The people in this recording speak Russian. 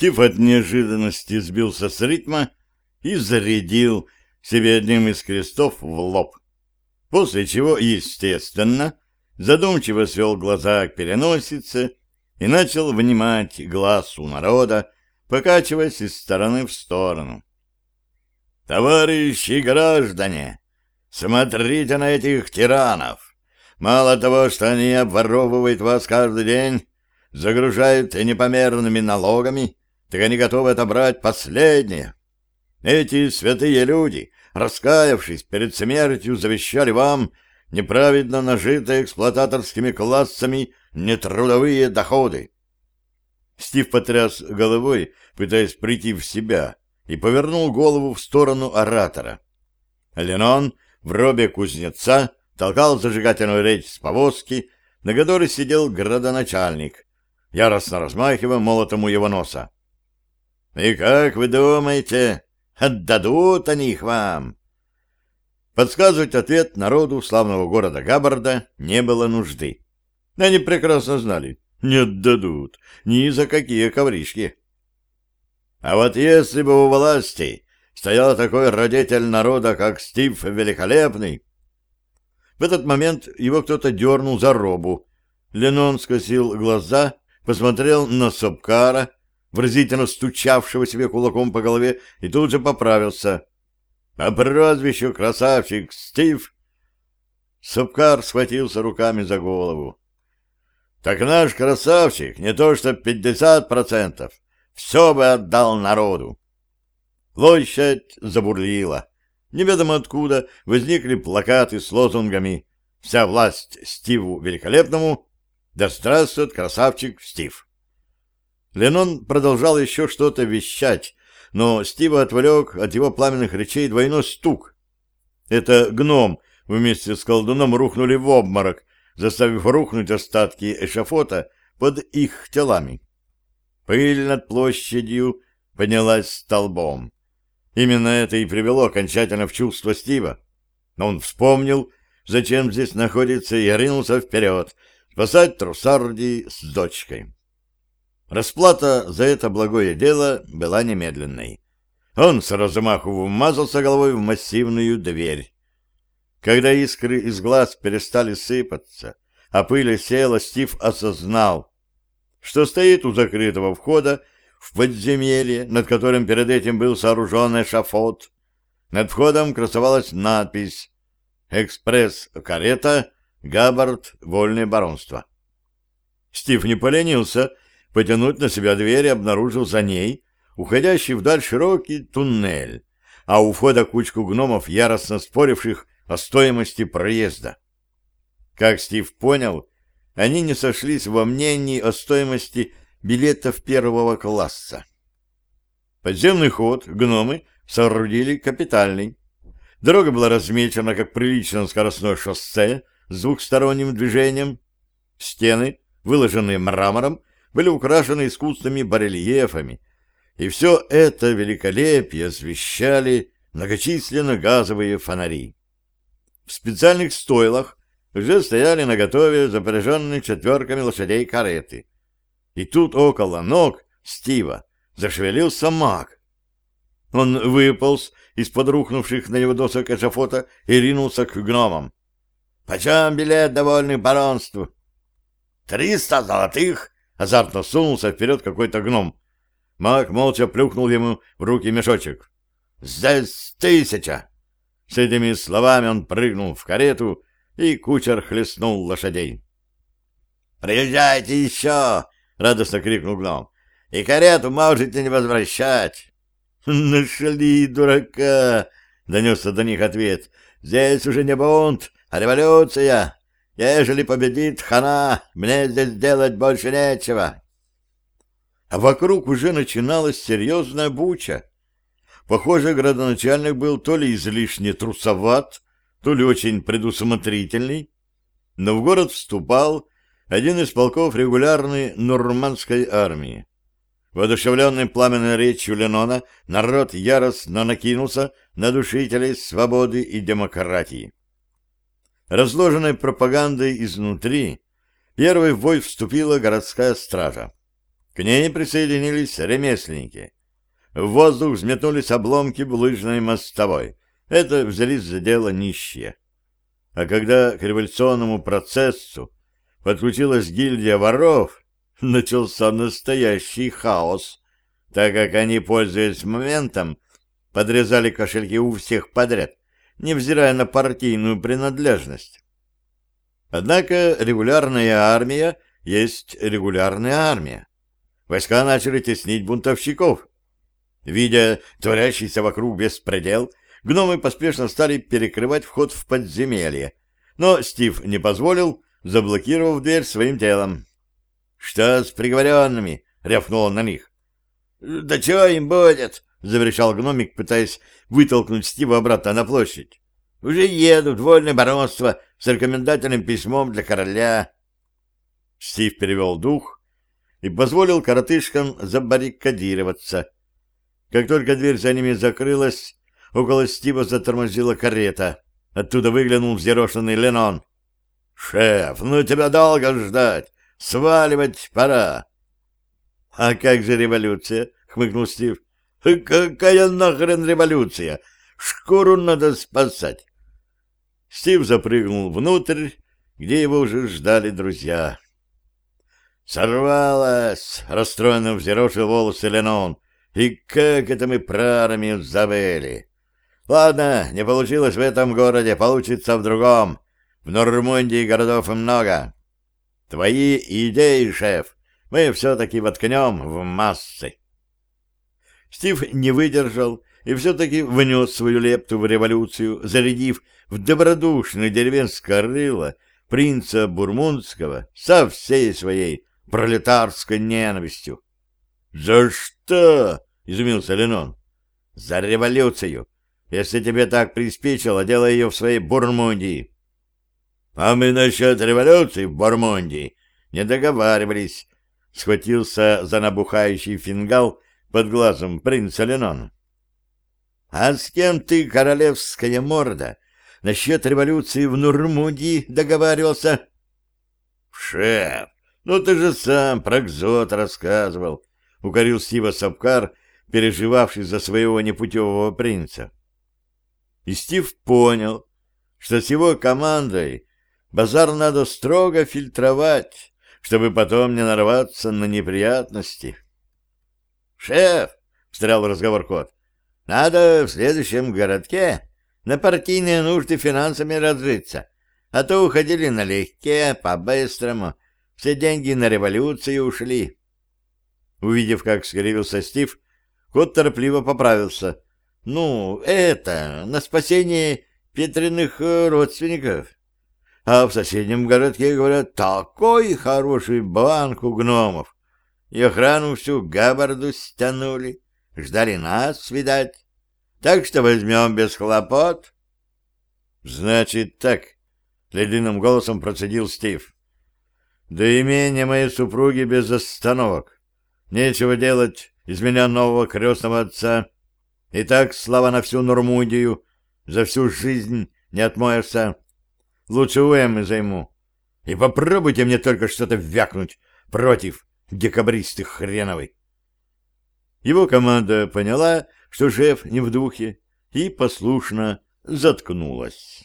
Стив от неожиданности сбился с ритма и зарядил себе одним из крестов в лоб. После чего, естественно, задумчиво свел глаза к переносице и начал внимать глазу народа, покачиваясь из стороны в сторону. «Товарищи граждане, смотрите на этих тиранов! Мало того, что они обворовывают вас каждый день, загружают непомерными налогами, так они готовы отобрать последнее. Эти святые люди, раскаявшись перед смертью, завещали вам неправедно нажитые эксплуататорскими классами нетрудовые доходы. Стив потряс головой, пытаясь прийти в себя, и повернул голову в сторону оратора. Ленон в робе кузнеца толкал зажигательную речь с повозки, на которой сидел градоначальник, яростно размахивая молотом у его носа. «И как вы думаете, отдадут они их вам?» Подсказывать ответ народу славного города Габбарда не было нужды. Они прекрасно знали, не отдадут ни за какие ковришки. А вот если бы у власти стоял такой родитель народа, как Стив Великолепный... В этот момент его кто-то дернул за робу. Ленон скосил глаза, посмотрел на Сопкара, выразительно стучавшего себе кулаком по голове, и тут же поправился. «По прозвищу красавчик Стив...» Сопкар схватился руками за голову. Так наш красавчик не то что пятьдесят процентов, все бы отдал народу. Площадь забурлила. Неведомо откуда возникли плакаты с лозунгами «Вся власть Стиву Великолепному», «Да здравствует красавчик Стив». Ленон продолжал еще что-то вещать, но Стива отвлек от его пламенных речей двойной стук. Это гном вместе с колдуном рухнули в обморок, заставив рухнуть остатки эшафота под их телами. Пыль над площадью поднялась столбом. Именно это и привело окончательно в чувство Стива. Но он вспомнил, зачем здесь находится, и ринулся вперед, спасать Трусарди с дочкой. Расплата за это благое дело была немедленной. Он с размаху вмазался головой в массивную дверь. Когда искры из глаз перестали сыпаться, а пыль села, Стив осознал, что стоит у закрытого входа в подземелье, над которым перед этим был сооружен эшафот. Над входом красовалась надпись «Экспресс-карета, Габбард, Вольное баронство». Стив не поленился потянуть на себя дверь и обнаружил за ней уходящий вдаль широкий туннель, а у входа кучку гномов, яростно споривших о стоимости проезда. Как Стив понял, они не сошлись во мнении о стоимости билетов первого класса. Подземный ход гномы соорудили капитальный. Дорога была размечена как приличное скоростное шоссе с двухсторонним движением. Стены, выложенные мрамором, были украшены искусственными барельефами, и все это великолепие освещали многочисленные газовые фонари. В специальных стойлах уже стояли наготове запряженные четверками лошадей кареты. И тут около ног Стива зашевелился маг. Он выполз из-под рухнувших на него досок эшафота и ринулся к гномам. — Почем билет довольный баронству? — Триста золотых! — азартно сунулся вперед какой-то гном. Маг молча плюхнул ему в руки мешочек. — Здесь тысяча! С этими словами он прыгнул в карету, и кучер хлестнул лошадей. «Приезжайте еще!» — радостно крикнул гном. «И карету можете не возвращать!» «Нашли дурака!» — донесся до них ответ. «Здесь уже не бунт, а революция! Ежели победит хана, мне здесь делать больше нечего!» А вокруг уже начиналась серьезная буча. Похоже, градоначальник был то ли излишне трусоват, то ли очень предусмотрительный, но в город вступал один из полков регулярной нормандской армии. Воодушевленный пламенной речью Ленона, народ яростно накинулся на душителей свободы и демократии. Разложенной пропагандой изнутри, первой в бой вступила городская стража. К К ней присоединились ремесленники. В воздух взметнулись обломки булыжной мостовой. Это взялись за дело нищие. А когда к революционному процессу подключилась гильдия воров, начался настоящий хаос, так как они, пользуясь моментом, подрезали кошельки у всех подряд, невзирая на партийную принадлежность. Однако регулярная армия есть регулярная армия. Войска начали теснить бунтовщиков. Видя творящийся вокруг беспредел, гномы поспешно стали перекрывать вход в подземелье, но Стив не позволил, заблокировав дверь своим телом. «Что с приговоренными?» — рявкнул он на них. «Да чего им будет?» — заверещал гномик, пытаясь вытолкнуть Стива обратно на площадь. «Уже едут вольное баронство с рекомендательным письмом для короля». Стив перевел дух и позволил коротышкам забаррикадироваться. Как только дверь за ними закрылась, около Стива затормозила карета. Оттуда выглянул взъерошенный Ленон. «Шеф, ну тебя долго ждать! Сваливать пора!» «А как же революция?» — хмыкнул Стив. «Какая нахрен революция? Шкуру надо спасать!» Стив запрыгнул внутрь, где его уже ждали друзья. «Сорвалась!» — расстроенно взъерошил волосы Ленон. «И как это мы про забыли!» «Ладно, не получилось в этом городе, получится в другом. В Нормандии городов много. Твои идеи, шеф, мы все-таки воткнем в массы». Стив не выдержал и все-таки внес свою лепту в революцию, зарядив в добродушное деревенское рыло принца Бурмунского со всей своей пролетарской ненавистью. — За что? — изумился Ленон. — За революцию. Если тебе так приспичило, делай ее в своей Бурмундии. — А мы насчет революции в Бурмундии не договаривались, — схватился за набухающий фингал под глазом принца Ленон. — А с кем ты, королевская морда, насчет революции в Нурмудии договаривался? — Шеф, ну ты же сам про Кзот рассказывал, — укорил Стива Сапкар, переживавший за своего непутевого принца. И Стив понял, что с его командой базар надо строго фильтровать, чтобы потом не нарваться на неприятности. «Шеф!» — встрял разговор кот. «Надо в следующем городке на партийные нужды финансами разжиться, а то уходили налегке, по-быстрому, все деньги на революцию ушли. Увидев, как скривился Стив, кот торопливо поправился. Ну, это, на спасение Петриных э, родственников. А в соседнем городке, говорят, такой хороший банк у гномов. И охрану всю габарду стянули. Ждали нас, видать. Так что возьмем без хлопот. — Значит так, — ледяным голосом процедил Стив. До имения моей супруги без остановок. Нечего делать из меня нового крестного отца. И так, слава на всю Нормудию, за всю жизнь не отмоешься. Лучше Уэмы займу. И попробуйте мне только что-то вякнуть против декабристых хреновой. Его команда поняла, что шеф не в духе, и послушно заткнулась.